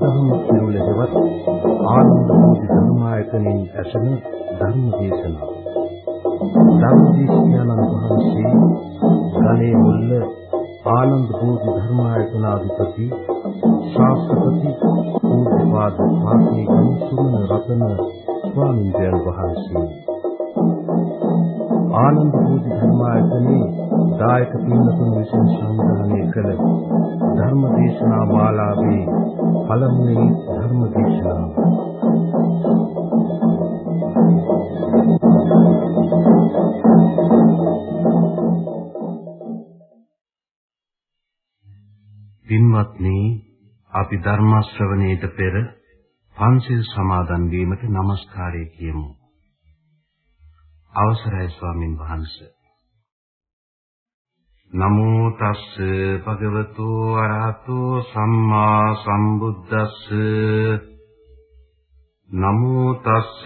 සදහම් සිරුල හෙවත් ආනන්ද බෝධි ධර්මායතනෙන් ඇසෙන ධර්ම දේශනාව. ධම්මදේශියානන් වහන්සේ ගණේ මුල්ල ආනන්ද බෝධි ධර්මායතනාධිපති ශාස්ත්‍රපති පූජ්‍යපාද පාස්නිකන් සුමන රතන ස්වාමීන් වහන්සේ ආනන්ද බෝධි ධර්මායතනයේ දායක පින්තුන් විසින් සංග්‍රහණය කළ ධර්ම දේශනා මාලාවේ පළමුවෙනි ධර්ම දේශනාව. පින්වත්නි අපි ධර්ම ශ්‍රවණයට පෙර පන්සිල් සමාදන් වීමට নমස්කාරය කියමු. අවසරයි ස්වාමින් වහන්සේ. නමෝ තස්ස භගවතු අරහතෝ සම්මා සම්බුද්දස්ස. නමෝ තස්ස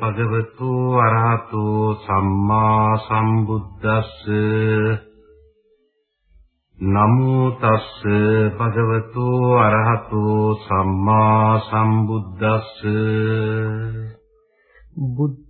භගවතු අරහතෝ සම්මා සම්බුද්දස්ස. නමෝ තස්ස භගවතු අරහතෝ සම්මා සම්බුද්දස්ස. බුද්ධං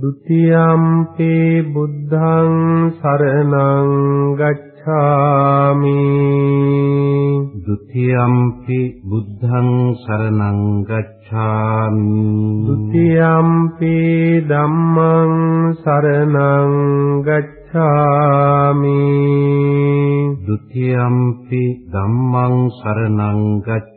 ဒ ුතියම්පි බුද්ධං සරණං ගච්ඡාමි ဒ ුතියම්පි බුද්ධං සරණං ගච්ඡාමි ဒ ුතියම්පි ධම්මං සරණං ගච්ඡාමි ဒ ුතියම්පි ධම්මං සරණං ගච්ඡාමි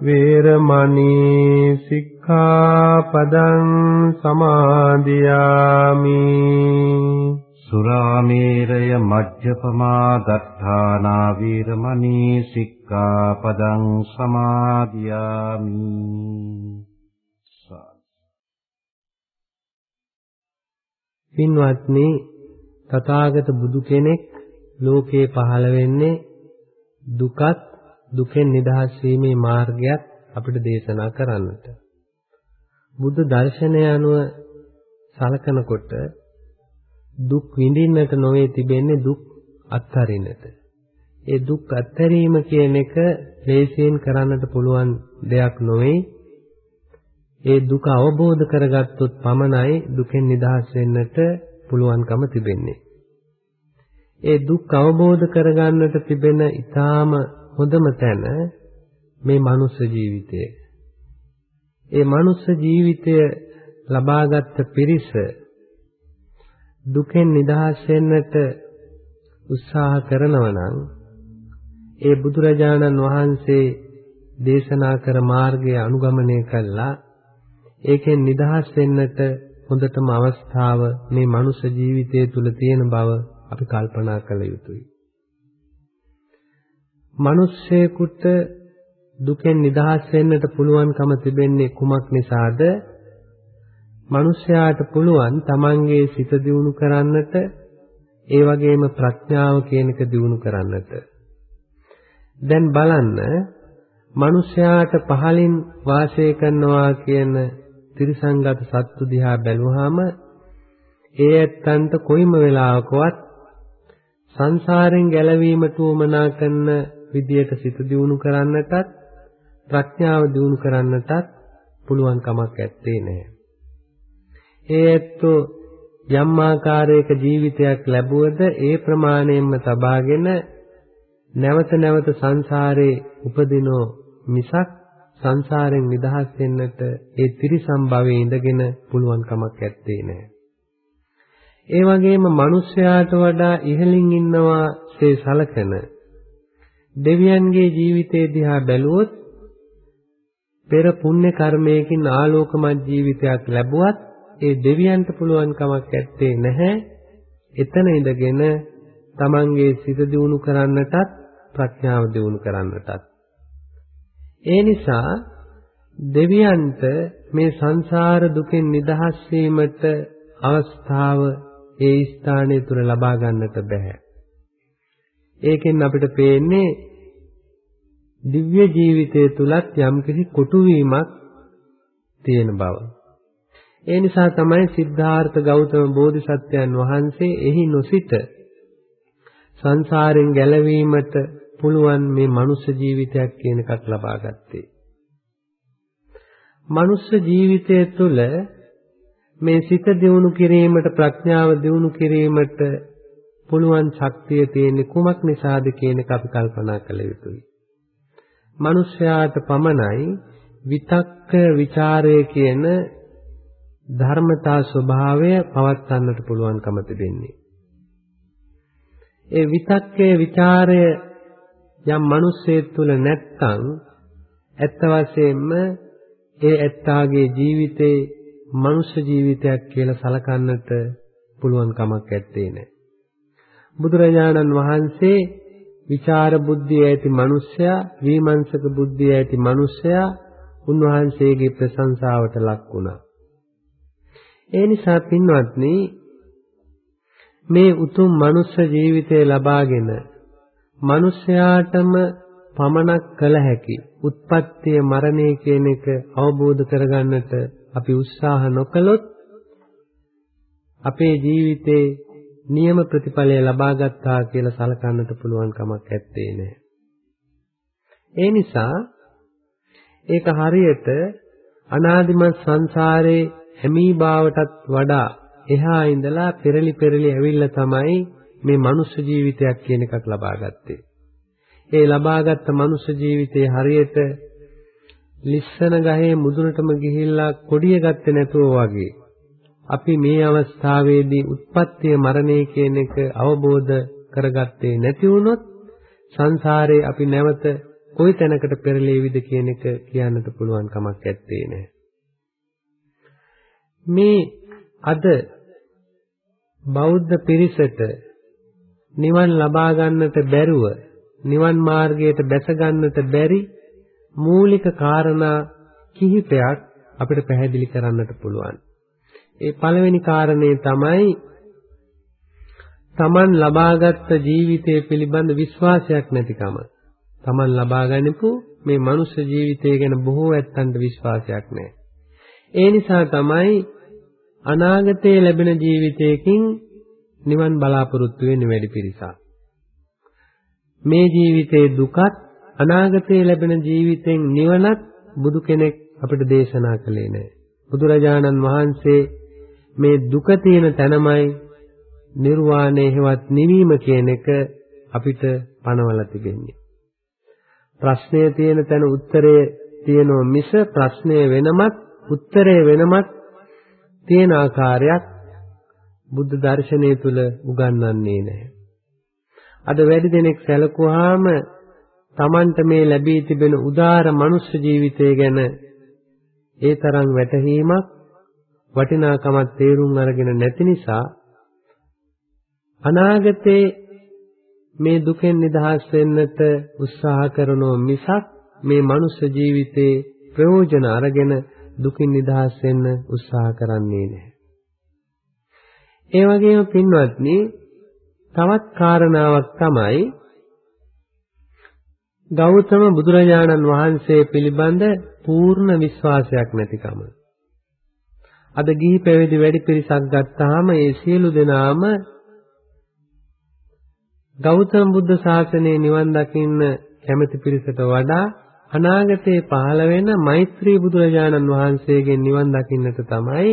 වේරමණී සික්ඛාපදං සමාදියාමි සුරාමේරය මජ්ජපමා දත්තානා වීරමණී සික්ඛාපදං සමාදියාමි පින්වත්නි තථාගත බුදු කෙනෙක් ලෝකේ පහළ වෙන්නේ දුකත් දුකෙන් නිදහස් වීමේ මාර්ගයක් අපිට දේශනා කරන්නට. බුද්ධ දර්ශනය අනුව සලකනකොට දුක් විඳින්නට නොවේ තිබෙන්නේ දුක් අත්හරින්නට. ඒ දුක් අත්හැරීම කියන එක ලේසියෙන් කරන්නට පුළුවන් දෙයක් නොවේ. ඒ දුක අවබෝධ කරගත්තොත් පමණයි දුකෙන් නිදහස් වෙන්නට පුළුවන්කම තිබෙන්නේ. ඒ දුක් අවබෝධ කරගන්නට තිබෙන ඊටාම හොඳම තැන මේ මනුස්ස ජීවිතය. ඒ මනුස්ස ජීවිතය ලබාගත් පිරිස දුකෙන් නිදහස් වෙන්නට උත්සාහ කරනවා නම් ඒ බුදුරජාණන් වහන්සේ දේශනා කර මාර්ගය අනුගමනය කළා ඒකෙන් නිදහස් වෙන්නට හොඳටම අවස්ථාව මේ මනුෂ්‍ය ජීවිතය තුල තියෙන බව අපි කල්පනා කළ යුතුයි. මිනිස්සෙකුට දුකෙන් නිදහස් වෙන්නට පුළුවන්කම තිබෙන්නේ කුමක් නිසාද? මිනිසයාට පුළුවන් තමන්ගේ සිත දියුණු කරන්නට ඒ වගේම ප්‍රඥාව කියන එක දියුණු කරන්නට. දැන් බලන්න මිනිසයාට පහලින් වාසය කරනවා කියන ත්‍රිසංගත සත්තු දිහා බැලුවාම ඒ ඇත්තන්ට කොයිම වෙලාවකවත් සංසාරයෙන් ගැලවීමට උවමනා කරන විදියට සිත දියුණු කරන්නටත් ප්‍රඥාව දියුණු කරන්නටත් පුළුවන් කමක් ඇත්තේ නැහැ. ඒ ඇත්තෝ යම් ආකාරයක ජීවිතයක් ලැබුවද ඒ ප්‍රමාණයෙන්ම තබාගෙන නැවත නැවත සංසාරේ උපදිනෝ මිසක් සංසාරයෙන් නිදහස් වෙන්නට ඒ ත්‍රිසම් භවයේ ඉඳගෙන පුළුවන් කමක් ඇත්තේ නැහැ. ඒ වගේම මිනිස්යාට වඩා ඉහළින් ඉන්නවා සේ සලකන දෙවියන්ගේ ජීවිතය දිහා බැලුවොත් පෙර පුණ්‍ය කර්මයකින් ආලෝකමත් ජීවිතයක් ලැබුවත් ඒ දෙවියන්ට පුළුවන් කමක් ඇත්තේ නැහැ. එතන ඉඳගෙන තමන්ගේ සිත දියුණු කරන්නටත් ප්‍රඥාව දියුණු කරන්නටත් ඒ නිසා දෙවියන්ට මේ සංසාර දුකෙන් නිදහස් වීමට අවස්ථාව ඒ ස්ථානයේ තුල ලබා ගන්නට බෑ. ඒකෙන් අපිට පේන්නේ දිව්‍ය ජීවිතය තුලත් යම්කිසි කොටු වීමක් තියෙන බව. ඒ නිසා තමයි සිද්ධාර්ථ ගෞතම බෝධිසත්වයන් වහන්සේ එහි නොසිට සංසාරයෙන් ගැලවීමට පුළුවන් මේ මනුෂ්‍ය ජීවිතයක් කියන එකක් ලබා ගත්තේ. මනුෂ්‍ය ජීවිතය තුළ මේ සිත දියුණු කිරීමට ප්‍රඥාව දියුණු කිරීමට පුළුවන් ශක්තිය තියෙන්නේ කුමක් නිසාද කියන එක අපි කල්පනා කළ යුතුයි. මිනිස්යාට පමණයි විතක්ක ਵਿਚාරය කියන ධර්මතා ස්වභාවය පවත්න්නට පුළුවන්කම තිබෙන්නේ. ඒ විතක්කේ ਵਿਚාරය යම් මිනිස්සේ තුල නැත්තම් ඇත්ත වශයෙන්ම ඒ ඇත්තාගේ ජීවිතේ මනුෂ්‍ය ජීවිතයක් කියලා සලකන්නට පුළුවන් කමක් නැත්තේ නෑ. බුදුරජාණන් වහන්සේ විචාර බුද්ධිය ඇති මිනිසයා, විමර්ශක බුද්ධිය ඇති මිනිසයා උන්වහන්සේගේ ප්‍රශංසාවට ලක් වුණා. ඒ නිසා පින්වත්නි මේ උතුම් මනුෂ්‍ය ජීවිතය ලබාගෙන මිනිස්යාටම පමණක් කළ හැකි උත්පත්තිය මරණය කියන එක අවබෝධ කරගන්නට අපි උත්සාහ නොකළොත් අපේ ජීවිතේ නියම ප්‍රතිඵලය ලබා ගත්තා කියලා සලකන්නට පුළුවන් කමක් නැත්තේ නෑ. ඒ නිසා ඒක හරියට අනාදිමත් සංසාරේ හැමීභාවටත් වඩා එහා ඉඳලා පෙරලි පෙරලි ඇවිල්ලා තමයි මේ මනුෂ්‍ය ජීවිතයක් කියන එකක් ලබා ගත්තේ. ඒ ලබාගත් මනුෂ්‍ය ජීවිතේ හරියට ලිස්සන ගහේ මුදුනටම ගිහිල්ලා කොඩිය ගත්තේ නැතුව වගේ අපි මේ අවස්ථාවේදී උත්පත්තිය මරණය කියන එක අවබෝධ කරගත්තේ නැති වුණොත් සංසාරේ අපි නැවත කොයි තැනකට පෙරලෙවිද කියන එක කියන්නට පුළුවන් කමක් නැත්තේ නෑ. මේ අද බෞද්ධ පිරිසට නිවන් ලබා ගන්නට බැරුව නිවන් මාර්ගයට බැස ගන්නට බැරි මූලික කාරණා කිහිපයක් අපිට පැහැදිලි කරන්නට පුළුවන්. ඒ පළවෙනි කාරණේ තමයි Taman ලබාගත් ජීවිතය පිළිබඳ විශ්වාසයක් නැතිකම. Taman ලබා ගනිපු මේ මනුෂ්‍ය ජීවිතය ගැන බොහෝ ඇත්තන්ට විශ්වාසයක් නැහැ. ඒ නිසා තමයි අනාගතයේ ලැබෙන ජීවිතයකින් නිවන් බලාපොරොත්තු වෙන්නේ වැඩි පිරිසක්. මේ ජීවිතයේ දුකත් අනාගතයේ ලැබෙන ජීවිතෙන් නිවනත් බුදු කෙනෙක් අපිට දේශනා කළේ නැහැ. බුදුරජාණන් වහන්සේ මේ දුක තියෙන තැනමයි නිර්වාණය හෙවත් නිවීම කියන එක අපිට පනවලා තිබෙන්නේ. ප්‍රශ්නය තියෙන තැන උත්තරය තියෙනව මිස ප්‍රශ්නය වෙනමත් උත්තරය වෙනමත් තියෙන ආකාරයක් බුද්ධ දර්ශනය තුල උගන්වන්නේ නැහැ. අද වැඩි දෙනෙක් සැලකුවාම Tamanට මේ ලැබී තිබෙන උදාර මනුෂ්‍ය ජීවිතය ගැන ඒ තරම් වැටහීමක් වටිනාකමක් තේරුම් අරගෙන නැති නිසා අනාගතේ මේ දුකෙන් නිදහස් වෙන්නට උත්සාහ කරනෝ මිසක් මේ මනුෂ්‍ය ජීවිතේ ප්‍රයෝජන අරගෙන දුකින් නිදහස් වෙන්න උත්සාහ කරන්නේ නැහැ. ඒ වගේම පින්වත්නි තවත් කාරණාවක් තමයි ගෞතම බුදුරජාණන් වහන්සේ පිළිබඳ පූර්ණ විශ්වාසයක් නැතිකම. අද ගිහි පැවිදි වැඩි පිරිසක් ගත්තාම ඒ සියලු දෙනාම ගෞතම බුද්ධ ශාසනයේ නිවන් දකින්න කැමති පිරිසට වඩා අනාගතයේ පහළ වෙන මෛත්‍රී බුදුරජාණන් වහන්සේගෙන් නිවන් දකින්නට තමයි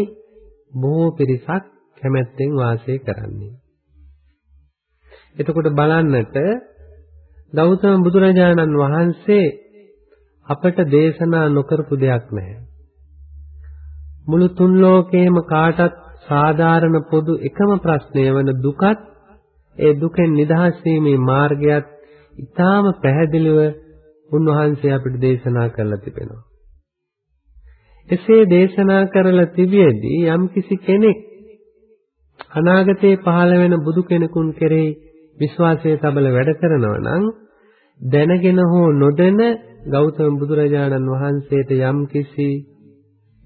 බොහෝ පිරිසක් කැමැත්තෙන් වාසය කරන්නේ. එතකොට බලන්නට ගෞතම බුදුරජාණන් වහන්සේ අපට දේශනා නොකරපු දෙයක් නැහැ. මුළු තුන් ලෝකේම කාටත් සාධාරණ පොදු එකම ප්‍රශ්නය වන දුකත් ඒ දුකෙන් නිදහස් වීමේ මාර්ගයත් ඊටාම පැහැදිලිව උන්වහන්සේ අපිට දේශනා කරලා තිබෙනවා. එසේ දේශනා කරලා තිබියදී යම්කිසි කෙනෙක් අනාගතයේ පහළ වෙන බුදු කෙනෙකුන් කෙරෙහි විශ්වාසය තබල වැඩ කරනවා නම් දැනගෙන හෝ නොදැන ගෞතම බුදුරජාණන් වහන්සේට යම්කිසි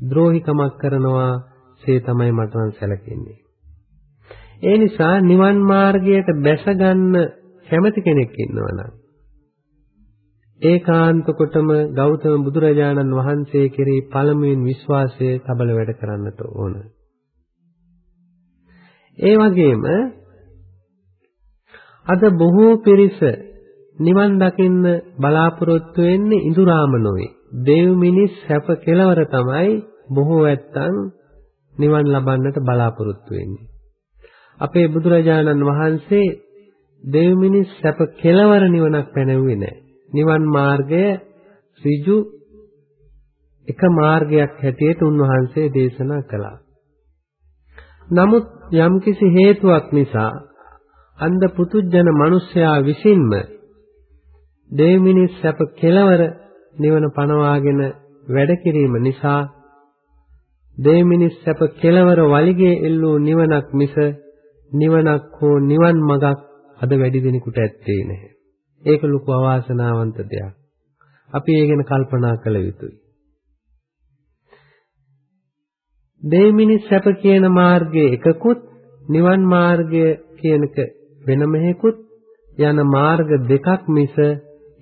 ද්‍රෝහිකමක් කරනවා සේ තමයි මට නම් සැලකෙන්නේ. ඒ නිසා නිවන් මාර්ගයට බැස ගන්න කැමති කෙනෙක් ඉන්නවනම් ඒකාන්ත කොටම ගෞතම බුදුරජාණන් වහන්සේ කෙරෙහි පළමුවෙන් විශ්වාසය තබල වැඩ කරන්නට ඕන. ඒ වගේම අද බොහෝ පිරිස නිවන් දකින්න බලාපොරොත්තු වෙන්නේ ඉඳුරාම නොවේ. දෙව් මිනිස් සැප කෙලවර තමයි බොහෝ ඇත්තන් නිවන් ලබන්නට බලාපොරොත්තු වෙන්නේ. අපේ බුදුරජාණන් වහන්සේ දෙව් මිනිස් සැප කෙලවර නිවනක් පැනෙව්වේ නැහැ. නිවන් මාර්ගය ඍජු එක මාර්ගයක් හැටියට උන්වහන්සේ දේශනා කළා. නමුත් යම්කිසි හේතුවක් නිසා අන්ධ පුතුජන මිනිසයා විසින්ම දෙවිමිනිස් සැප කෙලවර නිවන පනවාගෙන වැඩ කිරීම නිසා දෙවිමිනිස් සැප කෙලවර වලිගේ එල්ලූ නිවනක් මිස නිවනක් හෝ නිවන් මගක් අද වැඩි දෙනෙකුට ඇත්තේ නැහැ. ඒක ලොකු අවාසනාවන්ත දෙයක්. අපි ඒ ගැන කල්පනා කළ යුතුයි. දෙවිමිනිස් සැප කියන මාර්ගයේ එකකුත් නිවන් මාර්ගය කියනක වෙනම හේකුත් යන මාර්ග දෙකක් මිස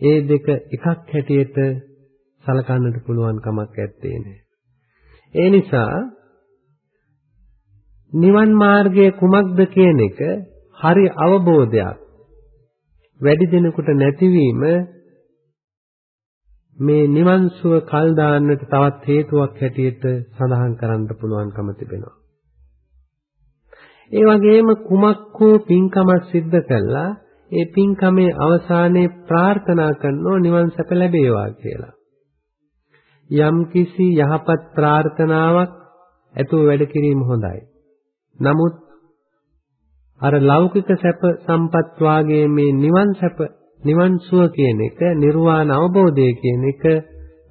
ඒ දෙක එකක් හැටියට සලකන්නට පුළුවන් කමක් නැත්තේ නේ. ඒ නිසා නිවන් මාර්ගය කුමක්ද කියන එක හරි අවබෝධයක් වැඩි දෙනෙකුට නැතිවීම මේ නිවන් සුව කල් දාන්නට තවත් හේතුවක් හැටියට සඳහන් කරන්න පුළුවන්කම තිබෙනවා. ඒ වගේම කුමක් හෝ පින්කමක් සිද්ධ කළා ඒ පින්කමේ අවසානයේ ප්‍රාර්ථනා කරනෝ නිවන් සැප ලැබේවා කියලා. යම්කිසි යහපත් ප්‍රාර්ථනාවක් ඇතුව වැඩ කිරීම හොඳයි. නමුත් අර ලෞකික සැප සම්පත් වාගේ මේ නිවන් සැප නිවන් සුව කියන එක නිර්වාණ අවබෝධය කියන එක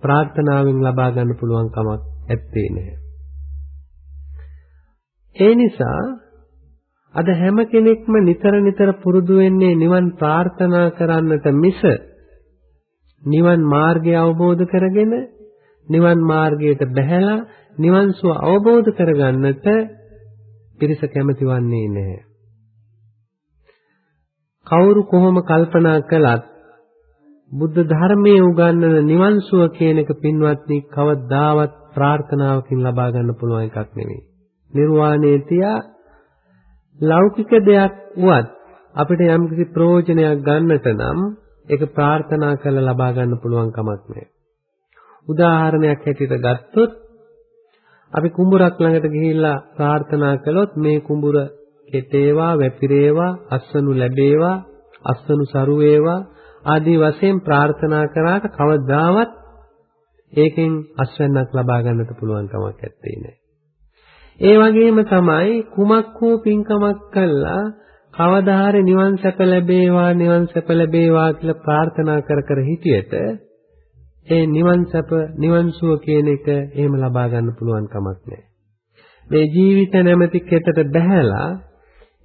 ප්‍රාර්ථනාවෙන් ලබා ගන්න පුළුවන් කමක් ඇත්තේ නැහැ. ඒ නිසා අද හැම කෙනෙක්ම නිතර නිතර පුරුදු වෙන්නේ නිවන් ප්‍රාර්ථනා කරන්නට මිස නිවන් මාර්ගය අවබෝධ කරගෙන නිවන් මාර්ගයට බැහැලා නිවන් සුව අවබෝධ කරගන්නට පිරිස කැමති වන්නේ නැහැ. කවුරු කොහොම කල්පනා කළත් බුද්ධ ධර්මයේ උගන්වන නිවන් සුව කියන එක පින්වත්නි කවදාවත් ප්‍රාර්ථනාවකින් ලබා ගන්න පුළුවන් එකක් නෙවෙයි. නිර්වාණය තියා ලෞකික දෙයක් වුවත් අපිට යම්කිසි ප්‍රයෝජනයක් ගන්නට නම් ඒක ප්‍රාර්ථනා කරලා ලබා ගන්න පුළුවන් කමක් නැහැ. උදාහරණයක් හැටියට ගත්තොත් අපි කුඹුරක් ළඟට ගිහිල්ලා ප්‍රාර්ථනා කළොත් මේ කුඹුර කෙටේවා වැපිරේවා අස්වනු ලැබේවා අස්වනු සරු වේවා ආදී වශයෙන් ප්‍රාර්ථනා කරාට කවදාවත් ඒකෙන් අස්වැන්නක් ලබා ගන්නට පුළුවන් කමක් නැත්තේ නෑ. ඒ වගේම තමයි කුමක් හෝ පින්කමක් කළා කවදා හරි නිවන් සැප ලැබේවා නිවන් සැප ලැබේවා කියලා ප්‍රාර්ථනා කර කර හිටියට ඒ නිවන් සැප නිවන් සුව කියන එක එහෙම ලබා ගන්න පුළුවන් කමක් නැහැ. මේ ජීවිත නැමැති කෙතට බැහැලා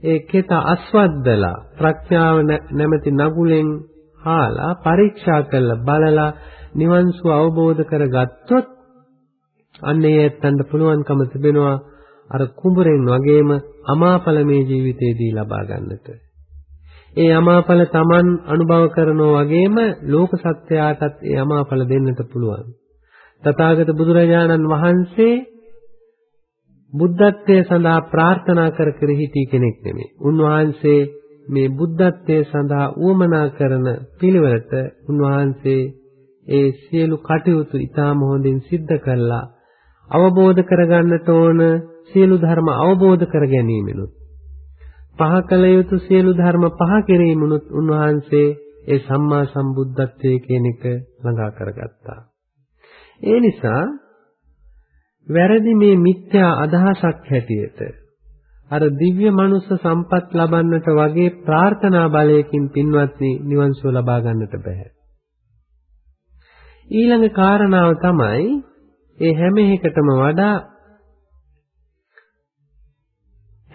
ඒ කෙත අස්වද්දලා ප්‍රඥාව නැමැති නගුලෙන් හාලා පරීක්ෂා කරලා බලලා නිවන් සුව අවබෝධ කරගත්තොත් අන්න ඒ ඇත්තන්ට පුළුවන්කම තිබෙනවා අර කුඹරෙන් වගේම අමාඵල මේ ජීවිතේදී ලබා ගන්නට. ඒ අමාඵල Taman අනුභව කරනවා වගේම ලෝක සත්‍යයටත් ඒ අමාඵල දෙන්නට පුළුවන්. තථාගත බුදුරජාණන් වහන්සේ බුද්ධත්වයේ සඳහා ප්‍රාර්ථනා කර කර සිටි කෙනෙක් නෙමෙයි. උන්වහන්සේ මේ බුද්ධත්වයේ සඳහා උවමනා කරන පිළිවෙලට උන්වහන්සේ ඒ සියලු කටයුතු ඊටාම හොඳින් සිද්ධ කළා. අවබෝධ කරගන්නට ඕන සියලු ධර්ම අවබෝධ කර ගැනීමෙනුත් පහ කළ යුතු සියලු ධර්ම පහ කිරීමනුත් උන්වහන්සේ ඒ සම්මා සම්බුද්ධත්වයේ කියන එක ළඟා කරගත්තා. ඒ නිසා වැරදි මේ මිත්‍යා අදහසක් හැටියට අර දිව්‍ය මනුස්ස සම්පත් ලබන්නට වගේ ප්‍රාර්ථනා බලයකින් පින්වත්නි නිවන් සුව ලබා ගන්නට බෑ. ඊළඟ කාරණාව තමයි ඒ හැම එකටම වඩා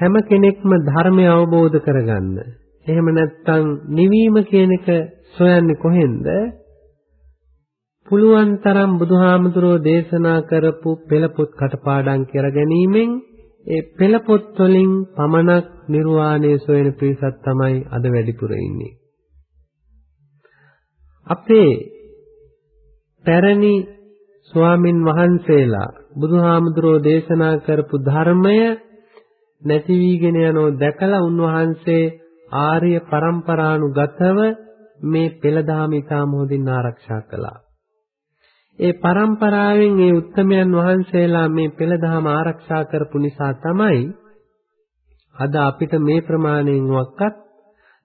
හැම කෙනෙක්ම ධර්මය අවබෝධ කරගන්න. එහෙම නැත්නම් නිවීම කියන එක සොයන්නේ කොහෙන්ද? පුළුවන් තරම් බුදුහාමුදුරෝ දේශනා කරපු පෙළපොත් කටපාඩම් කර ගැනීමෙන් ඒ පෙළපොත් වලින් පමණක් නිර්වාණය සොයන පිරිසක් තමයි අද වැඩිපුර ඉන්නේ. අපේ පැරණි ස්වාමින් වහන්සේලා බුදුහාමුදුරෝ දේශනා කරපු ධර්මය නැති වීගෙන යනෝ දැකලා උන්වහන්සේ ආර්ය પરම්පරානුගතව මේ පෙළදාම ඉතාම හොඳින් ආරක්ෂා කළා. ඒ પરම්පරාවෙන් ඒ උත්තමයන් වහන්සේලා මේ පෙළදාම ආරක්ෂා කරපු නිසා තමයි අද අපිට මේ ප්‍රමාණයෙන් වක්වත්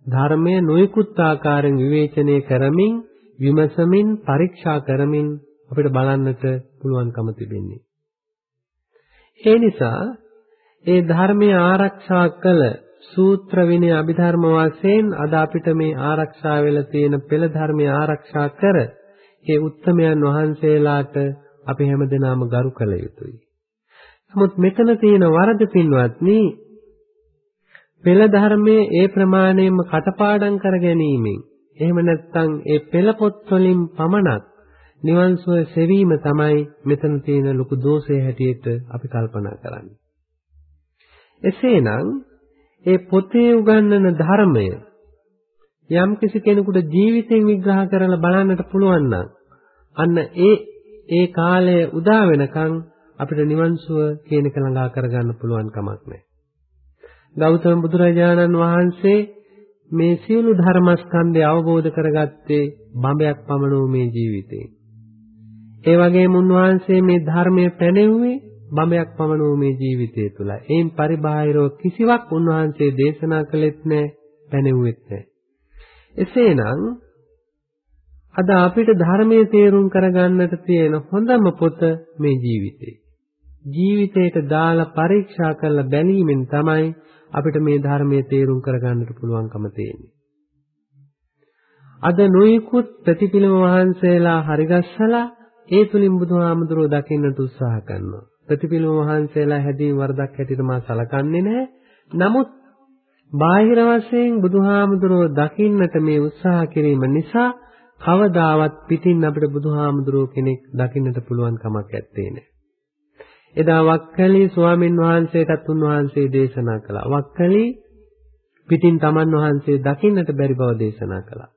ධර්මයේ නොයෙකුත් ආකාරයෙන් විවේචනය කරමින් විමසමින් පරීක්ෂා කරමින් අපිට බලන්නට පුළුවන්කම තිබෙන්නේ. ඒ නිසා ඒ ධර්මය ආරක්ෂා කළ සූත්‍ර විනය අභිධර්ම වශයෙන් අද අපිට මේ ආරක්ෂා වෙලා තියෙන පෙළ ධර්මය ආරක්ෂා කර ඒ උත්තමයන් වහන්සේලාට අපි හැමදෙනාම ගරු කළ යුතුයි. නමුත් මෙතන තියෙන වරද පින්වත්නි පෙළ ධර්මයේ ඒ ප්‍රමාණයෙන්ම කටපාඩම් කර ගැනීමෙන් එහෙම නැත්නම් ඒ පෙළ පොත් වලින් පමණක් නිවන් සුව සෙවීම තමයි මෙතන තියෙන ලොකු දෝෂය හැටියට අපි කල්පනා කරන්නේ. එසේනම් ඒ පොතේ උගන්වන ධර්මය යම් කිසි කෙනෙකුට ජීවිතෙන් විග්‍රහ කරලා බලන්නට පුළුවන් නම් අන්න ඒ ඒ කාලය උදා වෙනකන් අපිට නිවන් සුව කියන එක ළඟා කරගන්න පුළුවන් කමක් නැහැ. ගෞතම බුදුරජාණන් වහන්සේ මේ සියලු ධර්මස්කන්ධය අවබෝධ කරගත්තේ බඹයක් පමණ වූ මේ ජීවිතේ. ඒ වගේම උන්වහන්සේ මේ ධර්මය පැනෙව්වේ බඹයක් පමණ වූ මේ ජීවිතය තුළ. එයින් පරිබාහිරව කිසිවක් උන්වහන්සේ දේශනා කළෙත් නැහැ, පැනෙව්වෙත් නැහැ. එසේනම් අද අපිට ධර්මයේ තේරුම් කරගන්නට තියෙන හොඳම පොත මේ ජීවිතේ. ජීවිතයට දාලා පරීක්ෂා කරලා බැලීමෙන් තමයි අපිට මේ ධර්මයේ තේරුම් කරගන්නට පුළුවන්කම තියෙන්නේ. අද නොයෙකුත් ප්‍රතිපිලම වහන්සේලා හරිගස්සලා ඒ තුලින් බුදුහාමුදුරුවෝ දකින්නට උත්සාහ කරනවා. ප්‍රතිපිලම වහන්සේලා හැදීම් වරදක් හැටියට මා සලකන්නේ නැහැ. නමුත් බාහිර වශයෙන් බුදුහාමුදුරුවෝ දකින්නට මේ උත්සාහ කිරීම නිසා කවදාවත් පිටින් අපිට බුදුහාමුදුරුවෝ කෙනෙක් දකින්නට පුළුවන් කමක් නැත්තේ නෑ. එදා වක්කලි ස්වාමින් වහන්සේටත් උන්වහන්සේ දේශනා කළා. වක්කලි පිටින් තමන් වහන්සේ දකින්නට බැරි බව දේශනා කළා.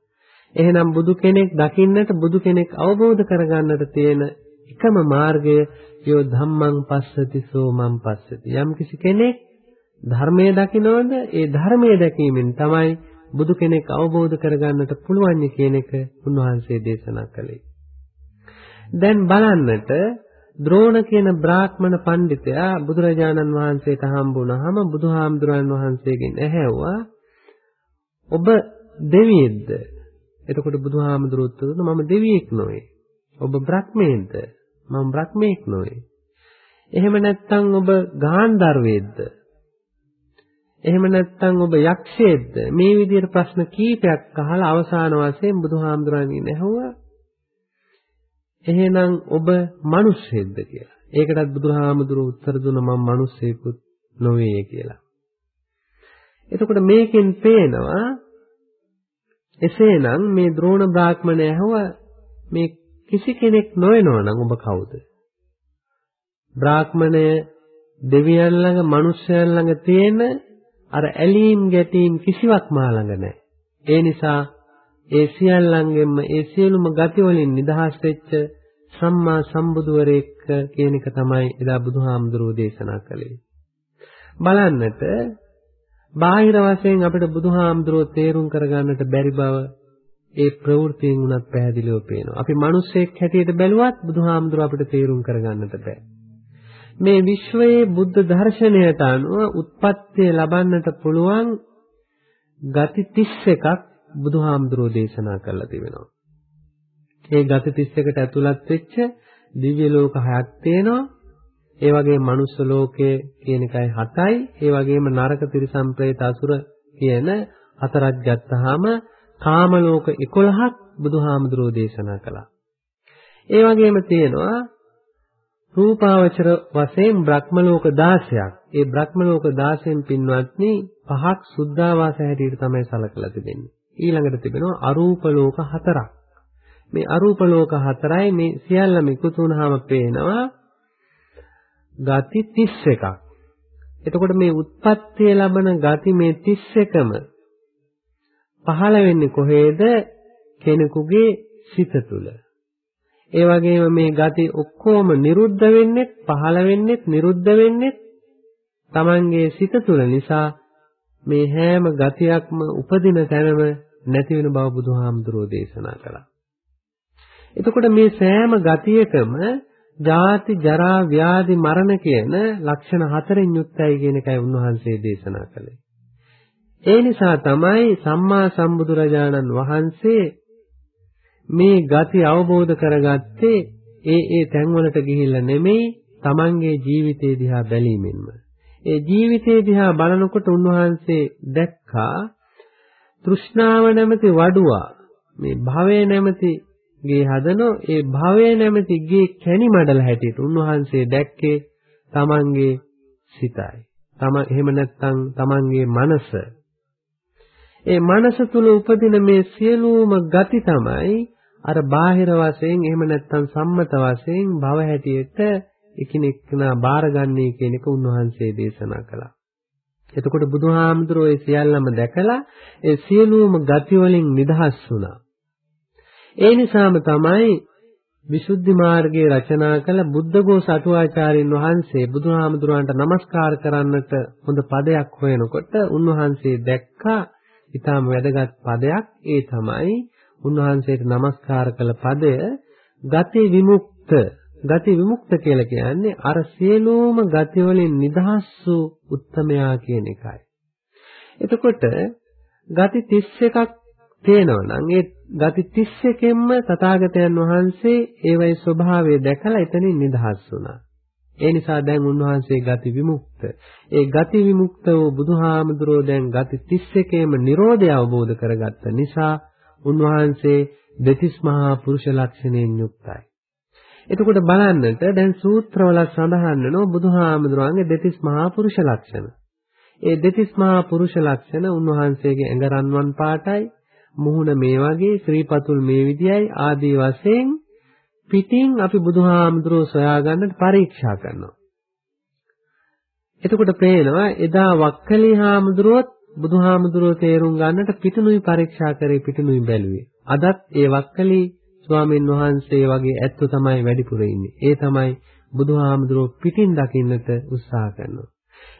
එහෙනම් බුදු කෙනෙක් දකින්නට බුදු කෙනෙක් අවබෝධ කරගන්නට තියෙන එකම මාර්ගය යෝ ධම්මං පස්සති සෝ මං පස්සති. යම් කිසි කෙනෙක් ධර්මයේ දකිනවද ඒ ධර්මයේ දැකීමෙන් තමයි බුදු කෙනෙක් අවබෝධ කරගන්නට පුළුවන් කියන එක උන්වහන්සේ දේශනා කළේ. දැන් බලන්නට ද්‍රෝණ කියන බ්‍රාහ්මණ පඬිතයා බුදුරජාණන් වහන්සේට හම්බුනහම බුදුහාමුදුරන් වහන්සේගෙන් ඇහැව්වා ඔබ දෙවියෙක්ද? එතකොට බුදුහාමුදුරුවෝ උත්තර දුන්නා මම දෙවියෙක් නොවේ. ඔබ බ්‍රහ්මයෙක්ද? මම බ්‍රහ්මයෙක් නොවේ. එහෙම නැත්නම් ඔබ ගාන්ධර්වයේද? එහෙම නැත්නම් ඔබ යක්ෂයෙක්ද? මේ විදිහට ප්‍රශ්න කීපයක් අහලා අවසාන වශයෙන් බුදුහාමුදුරන්ගෙන් ඇහුවා එහෙනම් ඔබ මිනිස්සෙක්ද කියලා. ඒකටත් බුදුහාමුදුරුවෝ උත්තර දුන්නා මම මිනිස්සෙකුත් නොවේ කියලා. එතකොට මේකෙන් පේනවා එසේනම් මේ ද්‍රෝණ බ්‍රාහ්මණය ඇහුවා මේ කිසි කෙනෙක් නොවෙනවා නම් ඔබ කවුද? බ්‍රාහ්මණය දෙවියන් ළඟ, මිනිස්යන් ළඟ තියෙන අර ඇලීම් ගැටීම් කිසිවක් මා ළඟ නැහැ. ඒ නිසා ඒ සියල්ලංගෙන්ම ඒ සියලුම ගති වලින් නිදහස් වෙච්ච සම්මා සම්බුදුවරයෙක් කියන එක තමයි එදා බුදුහාමුදුරුවෝ දේශනා කළේ. බලන්නට බාහිර වශයෙන් අපිට බුදුහාමුදුරුවෝ තේරුම් කරගන්නට බැරි බව ඒ ප්‍රවෘත්තියෙන් උනත් පැහැදිලිව පේනවා. අපි මිනිස්සෙක් හැටියට බැලුවත් බුදුහාමුදුරුවෝ අපිට තේරුම් කරගන්නට බෑ. මේ විශ්වයේ බුද්ධ දර්ශනයට අනුව උත්පත්තිය ලබන්නට පුළුවන් ගති 31ක් බුදුහාමුදුරෝ දේශනා කරලා තිබෙනවා. ඒ ගති 31කට ඇතුළත් වෙච්ච දිව්‍ය ලෝක හයක් තියෙනවා. ඒ වගේම මනුස්ස ලෝකයේ කියන එකයි 7යි. ඒ වගේම නරක තිරිසන් ප්‍රේත අසුර කියන හතරක් ගත්තාම කාම ලෝක 11ක් බුදුහාමුදුරෝ දේශනා කළා. ඒ වගේම තියෙනවා රූපාවචර වශයෙන් බ්‍රහ්ම ලෝක 16ක්. ඒ බ්‍රහ්ම ලෝක 16න් පින්වත්නි පහක් සුද්ධාවාස හැටියට තමයි සලකලා තිබෙන්නේ. ඊළඟට තිබෙනවා අරූප ලෝක හතරක්. මේ අරූප ලෝක හතරයි මේ සියල්ලම එකතු වුණාම පේනවා ගති 31ක්. එතකොට මේ උත්පත්තිය ලබන ගති මේ 31ම පහළ වෙන්නේ කොහේද? කෙනෙකුගේ සිත තුළ. ඒ වගේම මේ ගති ඔක්කොම නිරුද්ධ වෙන්නේ පහළ වෙන්නේ නිරුද්ධ වෙන්නේ Tamange සිත තුළ නිසා මේ හැම ගතියක්ම උපදින තැනම නැති වෙන බව බුදුහාමුදුරෝ දේශනා කළා. එතකොට මේ සෑම ගතියකම ජාති ජරා ව්‍යාධි මරණ කියන ලක්ෂණ හතරෙන් යුක්තයි කියන එකයි උන්වහන්සේ දේශනා කළේ. ඒ නිසා තමයි සම්මා සම්බුදුරජාණන් වහන්සේ මේ ගති අවබෝධ කරගත්තේ ඒ ඒ තැන්වලට ගිහිල්ලා නෙමෙයි Tamanගේ ජීවිතය දිහා බැලීමෙන්ම. ඒ ජීවිතය දිහා බලනකොට උන්වහන්සේ දැක්කා තෘෂ්ණාව නැමැති වඩුවා මේ භවය නැමැති ගේ හදනෝ ඒ භවය නැමැති ගේ කැණි මඩල හැටියට උන්වහන්සේ දැක්කේ Tamanගේ සිතයි. තම එහෙම නැත්නම් Tamanගේ මනස. ඒ මනස තුල උපදින මේ සියලුම ගති තමයි අර බාහිර වශයෙන් එහෙම නැත්නම් සම්මත වශයෙන් භව හැටියට එකිනෙකනා බාරගන්නේ කියන එක උන්වහන්සේ දේශනා කළා. එතකොට බුදුහාමුදුරුවෝ ඒ සියල්ලම දැකලා ඒ සියලුම ගති වලින් නිදහස් වුණා. ඒ නිසාම තමයි විසුද්ධි මාර්ගයේ රචනා කළ බුද්ධඝෝස අටුවාචාරින් වහන්සේ බුදුහාමුදුරන්ට নমස්කාර කරන්නට හොඳ පදයක් හොයනකොට උන්වහන්සේ දැක්කා ඊටාම වැදගත් පදයක් ඒ තමයි උන්වහන්සේට নমස්කාර කළ පදය ගති විමුක්ත ගති විමුක්ත කියලා කියන්නේ අර සියලුම ගති වලින් නිදහස් වූ උත්තමයා කියන එකයි. එතකොට ගති 31ක් තේනවා නම් ඒ ගති 31කින්ම තථාගතයන් වහන්සේ ඒවයි ස්වභාවය දැකලා එතනින් නිදහස් වුණා. ඒ නිසා දැන් උන්වහන්සේ ගති විමුක්ත. ඒ ගති විමුක්ත වූ බුදුහාමුදුරෝ දැන් ගති 31කේම Nirodha අවබෝධ කරගත්ත නිසා උන්වහන්සේ දෙතිස් මහා පුරුෂ ලක්ෂණයෙන් යුක්තයි. එතකොට බලන්නට දැන් සූත්‍රවල සඳහන් වෙනවා බුදුහාමුදුරන්ගේ දෙතිස් මහා පුරුෂ ලක්ෂණ. ඒ දෙතිස් මහා පුරුෂ ලක්ෂණ උන්වහන්සේගේ ඇඟ රන්වන් පාටයි, මුහුණ මේ වගේ, ශ්‍රීපතුල් මේ විදියයි ආදී වශයෙන් පිටින් අපි බුදුහාමුදුරෝ සොයාගන්නට පරීක්ෂා කරනවා. එතකොට පේනවා එදා වක්කලි හාමුදුරුවොත් බුදුහාමුදුරෝ තේරුම් ගන්නට පිටුනුයි පරීක්ෂා කරේ පිටුනුයි බැලුවේ. අදත් ඒ වක්කලි ස්වාමීන් වහන්සේ වගේ ඇත්තු තමයි වැඩිපුර ඉන්නේ. ඒ තමයි බුදුහාමුදුරුවෝ පිටින් දකින්නට උත්සාහ කරනවා.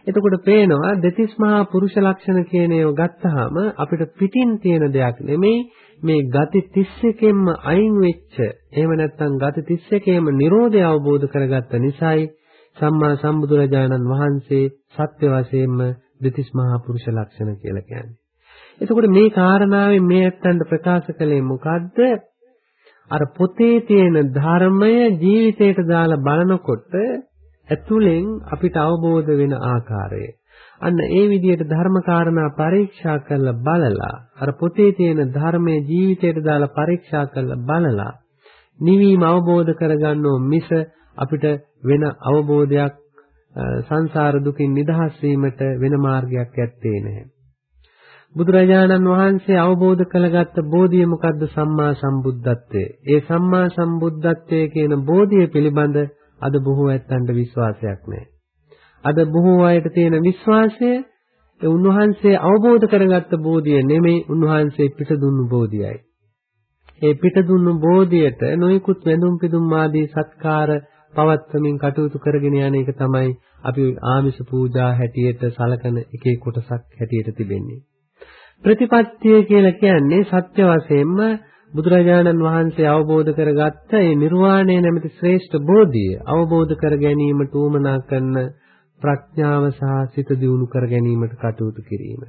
එතකොට පේනවා දෙතිස් මහා පුරුෂ ලක්ෂණ කියන ඒවා ගත්තාම අපිට පිටින් තියෙන දෙයක් නෙමෙයි මේ ගති 31කින්ම අයින් වෙච්ච එහෙම නැත්නම් ගති 31කේම Nirodha අවබෝධ කරගත්ත නිසායි සම්මා සම්බුදුරජාණන් වහන්සේ සත්‍ය වශයෙන්ම දෙතිස් මහා පුරුෂ ලක්ෂණ කියලා කියන්නේ. එතකොට මේ කාරණාවෙන් මේ ඇත්තන්ට ප්‍රකාශ කළේ මොකද්ද? අර පොතේ තියෙන ධර්මය ජීවිතයට දාලා බලනකොට ඇතුලෙන් අපිට අවබෝධ වෙන ආකාරය. අන්න ඒ විදිහට ධර්ම කාරණා පරීක්ෂා කරලා බලලා අර පොතේ තියෙන ධර්මයේ ජීවිතයට දාලා පරීක්ෂා කරලා බලලා නිවීම අවබෝධ කරගන්නෝ මිස අපිට වෙන අවබෝධයක් සංසාර දුකින් නිදහස් වීමට වෙන මාර්ගයක් ඇත්තේ නැහැ. බුදුරජාණන් වහන්සේ අවබෝධ කළගත්ත බෝධිය මොකද්ද සම්මා සම්බුද්ධත්වය. ඒ සම්මා සම්බුද්ධත්වය කියන බෝධිය පිළිබඳ අද බොහෝ ඇත්තන්ට විශ්වාසයක් නැහැ. අද බොහෝ අයට තියෙන විශ්වාසය ඒ උන්වහන්සේ අවබෝධ කරගත්ත බෝධිය නෙමෙයි උන්වහන්සේ පිටදුන්නු බෝධියයි. ඒ පිටදුන්නු බෝධියට නොයෙකුත් වැඳුම් පිදුම් ආදී සත්කාර පවත්වමින් කටයුතු කරගෙන යන එක තමයි අපි ආමිෂ පූජා හැටියට සලකන එකේ කොටසක් හැටියට තිබෙන්නේ. ප්‍රතිපත්තිය කියලා කියන්නේ සත්‍ය වශයෙන්ම බුදුරජාණන් වහන්සේ අවබෝධ කරගත්ත ඒ නිර්වාණය නැමැති ශ්‍රේෂ්ඨ බෝධිය අවබෝධ කර ගැනීමට උවමනා කරන ප්‍රඥාව සහ සිත දියුණු කර ගැනීමට කටයුතු කිරීම.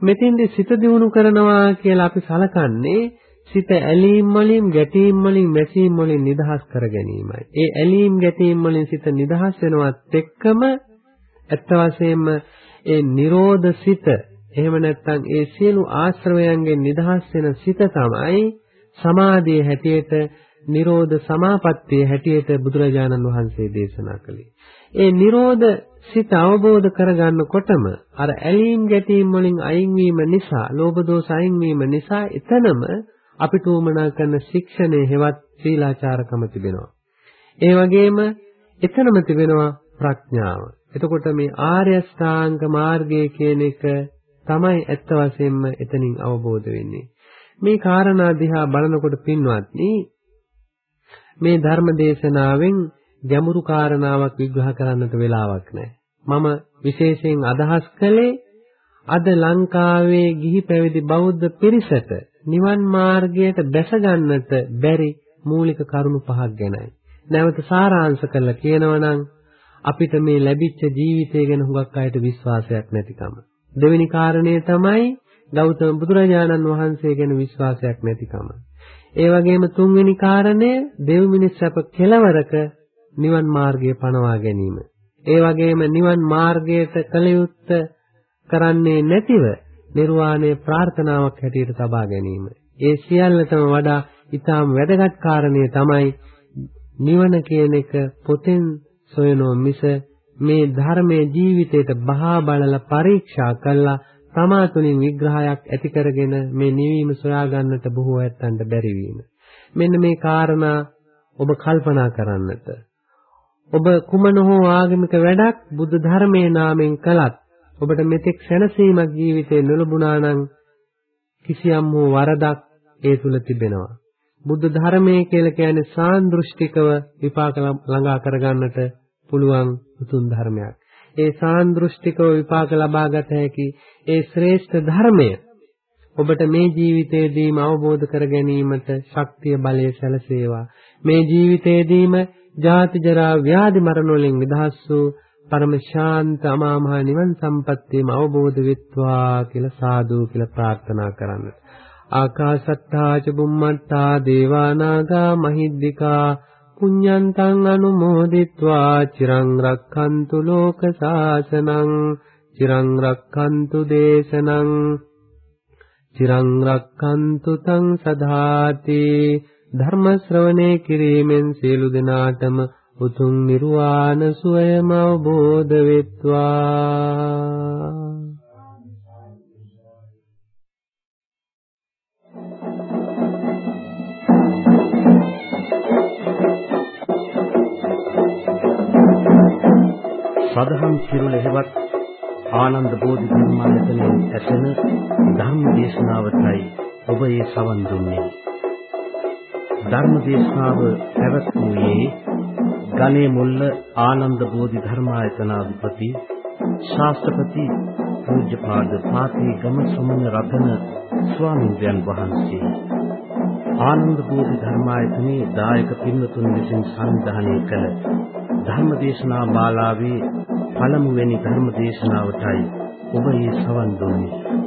මෙතෙන්දී සිත දියුණු කරනවා කියලා අපි සලකන්නේ සිත ඇලීම් වලින් ගැටීම් වලින් මැසීම් වලින් නිදහස් කර ගැනීමයි. ඒ ඇලීම් ගැටීම් වලින් සිත නිදහස් වෙනවත් එක්කම ඇත්ත වශයෙන්ම ඒ Nirodha සිත එහෙම නැත්නම් ඒ සියලු ආශ්‍රවයන්ගෙන් නිදහස් වෙන සිත තමයි සමාධියේ හැටියට Nirodha සමාපත්තියේ හැටියට බුදුරජාණන් වහන්සේ දේශනා කළේ. ඒ Nirodha සිත අවබෝධ කරගන්නකොටම අර ඇලීම් ගැටීම් වලින් අයින් වීම නිසා, ලෝභ දෝෂ අයින් වීම නිසා එතනම අපිට උමනා කරන ශික්ෂණය හෙවත් සීලාචාරකම තිබෙනවා. ඒ වගේම එතනම තිබෙනවා ප්‍රඥාව. එතකොට මේ ආර්ය ශ්‍රාංග මාර්ගය කියන එක තමයි ඇත්ත වශයෙන්ම එතනින් අවබෝධ වෙන්නේ. මේ කාරණා දිහා බලනකොට පින්වත්නි මේ ධර්ම දේශනාවෙන් ගැඹුරු කාරණාවක් විග්‍රහ කරන්නට වෙලාවක් නැහැ. මම විශේෂයෙන් අදහස් කළේ අද ලංකාවේ ගිහි පැවිදි බෞද්ධ පිරිසට නිවන් මාර්ගයට බැස ගන්නට බැරි මූලික කරුණු පහක් ගැනයි. නැවත සාරාංශ කරලා කියනවා අපිට මේ ලැබිච්ච ජීවිතය ගැන හුඟක් අයට විශ්වාසයක් නැතිකම. දෙවෙනි කාරණය තමයි ගෞතම බුදුරජාණන් වහන්සේ ගැන විශ්වාසයක් නැතිකම. ඒ වගේම තුන්වෙනි කාරණය දෙව් මිනිස් සැප කෙලවරක නිවන් මාර්ගය පණවා ගැනීම. ඒ වගේම නිවන් මාර්ගයට කල යුත්තේ කරන්නේ නැතිව නිර්වාණය ප්‍රාර්ථනාවක් හැටියට තබා ගැනීම. ඒ සියල්ලටම වඩා ඊටාම් වැදගත් කාරණේ තමයි නිවන කියන එක පොතෙන් සොයනෝ මිස මේ ධර්මයේ ජීවිතයට බහා බලලා පරීක්ෂා කළා තමා තුළින් විග්‍රහයක් ඇති කරගෙන මේ නිවීම සොයා ගන්නට බොහෝ ඇත්තන්ට බැරි වීම. මෙන්න මේ කාරණා ඔබ කල්පනා කරන්නට. ඔබ කුමන හෝ ආගමික වැඩක් බුද්ධ ධර්මයේ නාමයෙන් කළත් ඔබට මෙතෙක් සැනසීමක් ජීවිතේ නොලබුණා නම් කිසියම් වූ වරදක් ඒ තුල තිබෙනවා. බුද්ධ ධර්මයේ කියලා කියන්නේ සාන්දෘෂ්ටිකව විපාක ළඟා කරගන්නට පුළුවන් උතුම් ධර්මයක්. ඒ සාන්දෘෂ්ටිකව විපාක ලබා ගත හැකි ඒ ශ්‍රේෂ්ඨ ධර්මය ඔබට මේ ජීවිතයේදීම අවබෝධ කර ගැනීමට ශක්තිය බලය සැලසේවා. මේ ජීවිතයේදීම ජාති ජරා ව්‍යාධි මරණ වලින් නිදහස් වූ පරම ශාන්ත අමා මහ නිවන් සම්පත්තියම අවබෝධ වෙත්වා කියලා සාදු කියලා ප්‍රාර්ථනා කරන්න. ආකාශත්තා ච බුම්මත්තා දේවානාගා මහිද්దికා පුඤ්ඤන්තං අනුමෝදිත්වා චිරං රක්ඛන්තු ලෝක සාසනං චිරං රක්ඛන්තු දේශනං චිරං රක්ඛන්තු තං සදාති ධර්ම ශ්‍රවණේ කිරීමෙන් සියලු දෙනාටම උතුම් නිර්වාණ සුවයම අවබෝධ වෙත්වා. සදහම් සිරුල හේවත් ආනන්ද බෝධි ධර්මායතනයේ ඇසෙන ධර්ම දේශනාවටයි ඔබ ඒ සවන් දුන්නේ. ධර්ම දේශනාව පැවැත්වුවේ ගණේ මුල්ල ආනන්ද බෝධි ධර්මායතනාධිපති ශාස්ත්‍රපති පූජ්‍යපාද පාතේගම සමන රතන ස්වාමීන් වහන්සේ. ආනන්ද බෝධි ධර්මායතනයේ දායක පින්වතුන් විසින් සංවිධානය කළ ධර්මදේශනා මාලාවේ පළමුවෙනි ධර්මදේශනාවටයි ඔබ මේ සවන් දුන්නේ.